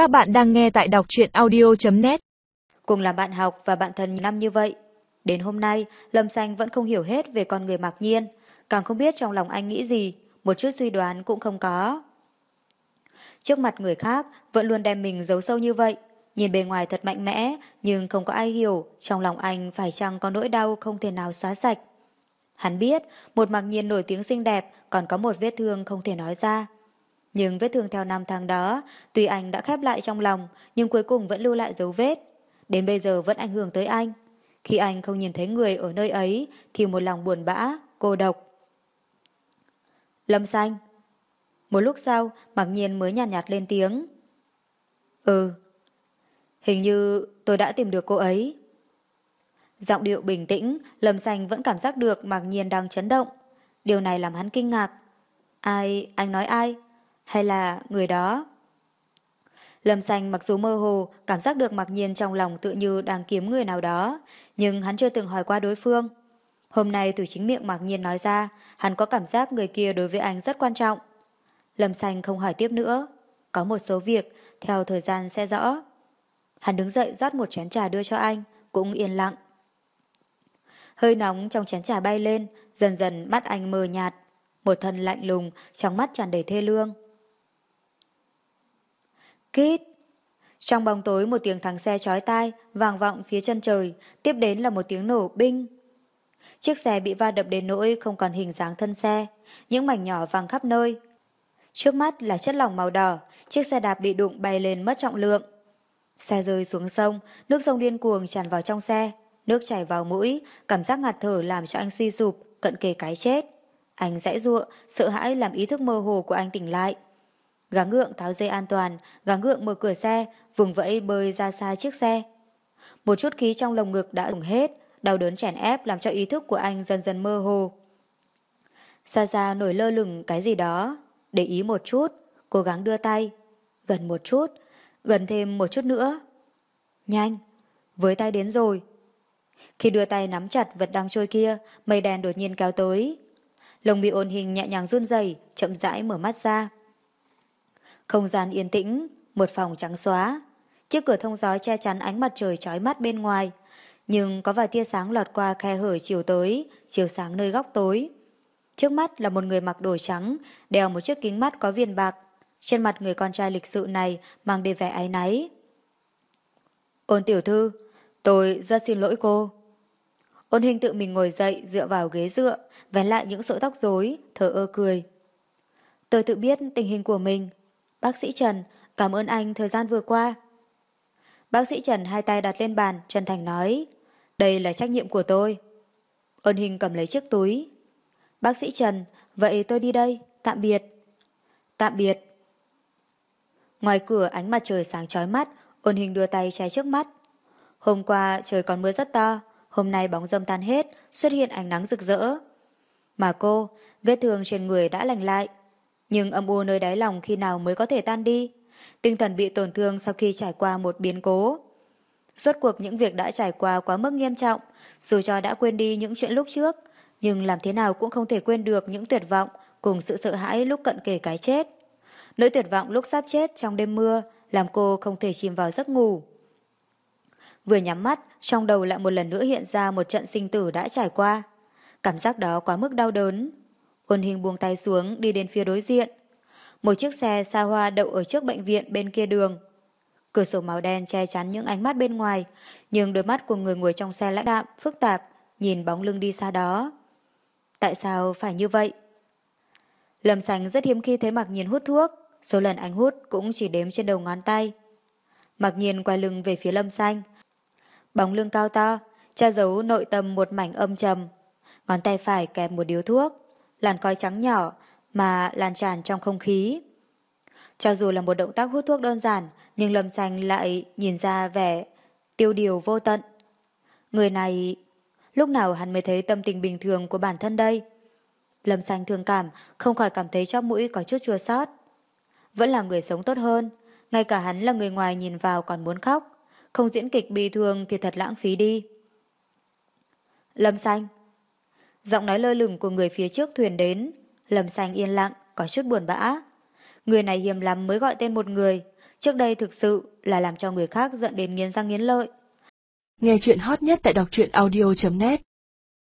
Các bạn đang nghe tại đọc truyện audio.net Cùng là bạn học và bạn thân năm như vậy. Đến hôm nay, Lâm Xanh vẫn không hiểu hết về con người mặc nhiên, càng không biết trong lòng anh nghĩ gì, một chút suy đoán cũng không có. Trước mặt người khác, vẫn luôn đem mình giấu sâu như vậy, nhìn bề ngoài thật mạnh mẽ, nhưng không có ai hiểu trong lòng anh phải chăng có nỗi đau không thể nào xóa sạch. Hắn biết, một mặc nhiên nổi tiếng xinh đẹp còn có một vết thương không thể nói ra. Nhưng vết thương theo năm tháng đó, tuy anh đã khép lại trong lòng, nhưng cuối cùng vẫn lưu lại dấu vết. Đến bây giờ vẫn ảnh hưởng tới anh. Khi anh không nhìn thấy người ở nơi ấy, thì một lòng buồn bã, cô độc. Lâm xanh. Một lúc sau, mặc nhiên mới nhàn nhạt, nhạt lên tiếng. Ừ. Hình như tôi đã tìm được cô ấy. Giọng điệu bình tĩnh, Lâm xanh vẫn cảm giác được mặc nhiên đang chấn động. Điều này làm hắn kinh ngạc. Ai, anh nói ai? Hay là người đó? Lâm Xanh mặc dù mơ hồ, cảm giác được mặc nhiên trong lòng tự như đang kiếm người nào đó, nhưng hắn chưa từng hỏi qua đối phương. Hôm nay từ chính miệng mặc nhiên nói ra, hắn có cảm giác người kia đối với anh rất quan trọng. Lâm Xanh không hỏi tiếp nữa. Có một số việc, theo thời gian sẽ rõ. Hắn đứng dậy rót một chén trà đưa cho anh, cũng yên lặng. Hơi nóng trong chén trà bay lên, dần dần mắt anh mờ nhạt. Một thân lạnh lùng, trong mắt tràn đầy thê lương. Kít! Trong bóng tối một tiếng thắng xe chói tai vàng vọng phía chân trời, tiếp đến là một tiếng nổ binh. Chiếc xe bị va đập đến nỗi không còn hình dáng thân xe, những mảnh nhỏ văng khắp nơi. Trước mắt là chất lỏng màu đỏ, chiếc xe đạp bị đụng bay lên mất trọng lượng. Xe rơi xuống sông, nước sông điên cuồng tràn vào trong xe, nước chảy vào mũi, cảm giác ngạt thở làm cho anh suy sụp, cận kề cái chết. Anh dãy ruộng, sợ hãi làm ý thức mơ hồ của anh tỉnh lại. Gắng ngượng tháo dây an toàn, gắng ngượng mở cửa xe, vùng vẫy bơi ra xa chiếc xe. Một chút khí trong lồng ngực đã dùng hết, đau đớn chèn ép làm cho ý thức của anh dần dần mơ hồ. Xa xa nổi lơ lửng cái gì đó, để ý một chút, cố gắng đưa tay, gần một chút, gần thêm một chút nữa. Nhanh, với tay đến rồi. Khi đưa tay nắm chặt vật đang trôi kia, mây đèn đột nhiên kéo tới. Lồng bị ôn hình nhẹ nhàng run rẩy, chậm rãi mở mắt ra. Không gian yên tĩnh, một phòng trắng xóa. Chiếc cửa thông gió che chắn ánh mặt trời chói mắt bên ngoài. Nhưng có vài tia sáng lọt qua khe hở chiều tới, chiều sáng nơi góc tối. Trước mắt là một người mặc đồ trắng, đeo một chiếc kính mắt có viền bạc. Trên mặt người con trai lịch sự này mang đầy vẻ áy náy. Ôn tiểu thư, tôi rất xin lỗi cô. Ôn hình tự mình ngồi dậy dựa vào ghế dựa, vén lại những sợi tóc rối, thở ơ cười. Tôi tự biết tình hình của mình, Bác sĩ Trần, cảm ơn anh thời gian vừa qua. Bác sĩ Trần hai tay đặt lên bàn, chân thành nói, đây là trách nhiệm của tôi. Ôn hình cầm lấy chiếc túi. Bác sĩ Trần, vậy tôi đi đây, tạm biệt. Tạm biệt. Ngoài cửa ánh mặt trời sáng chói mắt, ôn hình đưa tay che trước mắt. Hôm qua trời còn mưa rất to, hôm nay bóng râm tan hết, xuất hiện ánh nắng rực rỡ. Mà cô, vết thương trên người đã lành lại, nhưng âm u nơi đáy lòng khi nào mới có thể tan đi? Tinh thần bị tổn thương sau khi trải qua một biến cố. Suốt cuộc những việc đã trải qua quá mức nghiêm trọng, dù cho đã quên đi những chuyện lúc trước, nhưng làm thế nào cũng không thể quên được những tuyệt vọng cùng sự sợ hãi lúc cận kề cái chết. Nỗi tuyệt vọng lúc sắp chết trong đêm mưa làm cô không thể chìm vào giấc ngủ. Vừa nhắm mắt, trong đầu lại một lần nữa hiện ra một trận sinh tử đã trải qua. Cảm giác đó quá mức đau đớn, Ôn hình buông tay xuống đi đến phía đối diện. Một chiếc xe xa hoa đậu ở trước bệnh viện bên kia đường. Cửa sổ màu đen che chắn những ánh mắt bên ngoài, nhưng đôi mắt của người ngồi trong xe lãnh đạm, phức tạp, nhìn bóng lưng đi xa đó. Tại sao phải như vậy? Lâm Sành rất hiếm khi thấy Mặc Nhiên hút thuốc, số lần anh hút cũng chỉ đếm trên đầu ngón tay. Mặc Nhiên quay lưng về phía Lâm Xanh. Bóng lưng cao to, che giấu nội tâm một mảnh âm trầm. Ngón tay phải kẹp một điếu thuốc làn khói trắng nhỏ mà lan tràn trong không khí. Cho dù là một động tác hút thuốc đơn giản, nhưng Lâm Xanh lại nhìn ra vẻ tiêu điều vô tận. Người này, lúc nào hắn mới thấy tâm tình bình thường của bản thân đây? Lâm Xanh thương cảm, không khỏi cảm thấy trong mũi có chút chua xót. Vẫn là người sống tốt hơn, ngay cả hắn là người ngoài nhìn vào còn muốn khóc, không diễn kịch bi thương thì thật lãng phí đi. Lâm Xanh, Giọng nói lơ lửng của người phía trước thuyền đến. lầm xanh yên lặng, có chút buồn bã. Người này hiếm lắm mới gọi tên một người. trước đây thực sự là làm cho người khác giận đến nghiến răng nghiến lợi. Nghe chuyện hot nhất tại đọc truyện audio.net